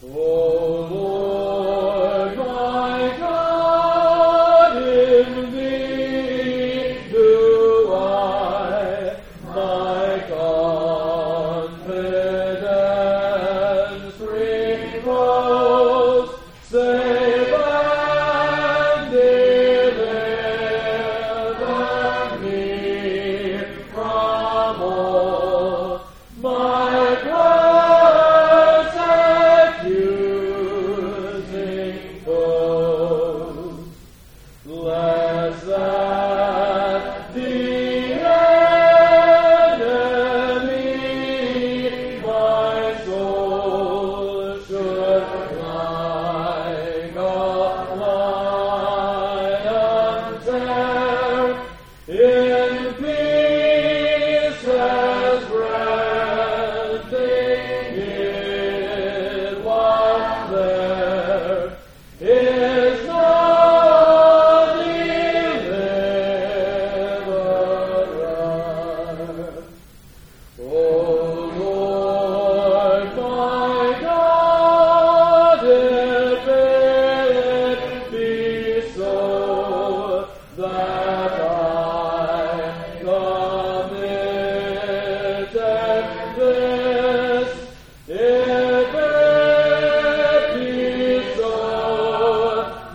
the